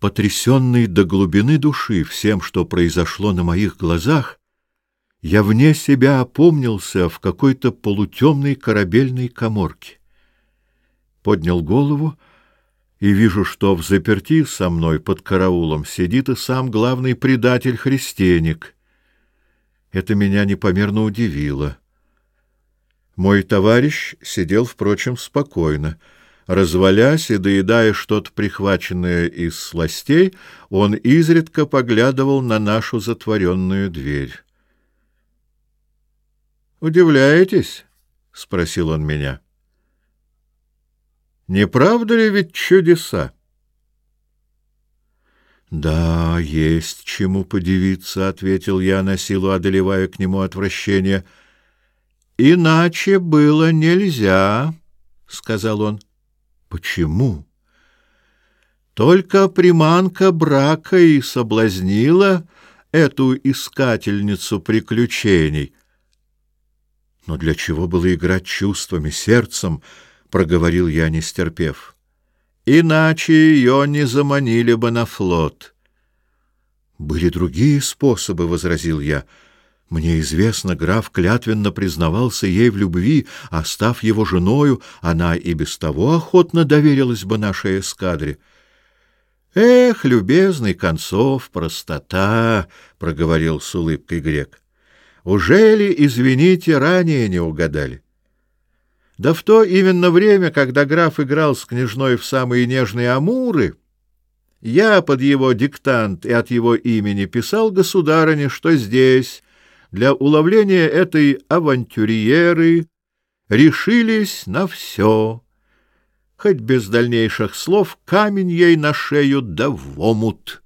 потрясенный до глубины души всем, что произошло на моих глазах, я вне себя опомнился в какой-то полутемной корабельной коморке. Поднял голову и вижу, что в заперти со мной под караулом сидит и сам главный предатель христианик. Это меня непомерно удивило. Мой товарищ сидел, впрочем, спокойно — Развалясь и доедая что-то прихваченное из сластей, он изредка поглядывал на нашу затворенную дверь. «Удивляетесь?» — спросил он меня. «Не правда ли ведь чудеса?» «Да, есть чему подивиться», — ответил я на силу, одолевая к нему отвращение. «Иначе было нельзя», — сказал он. Почему? Только приманка брака и соблазнила эту искательницу приключений. Но для чего было играть чувствами, сердцем, проговорил я, не стерпев. Иначе ее не заманили бы на флот. Были другие способы, возразил я. Мне известно, граф клятвенно признавался ей в любви, а став его женою, она и без того охотно доверилась бы нашей эскадре. — Эх, любезный Концов, простота! — проговорил с улыбкой грек. — Уже ли, извините, ранее не угадали? Да в то именно время, когда граф играл с княжной в самые нежные амуры... Я под его диктант и от его имени писал государыне, что здесь, для уловления этой авантюриеры решились на все. Хоть без дальнейших слов камень ей на шею да в омут.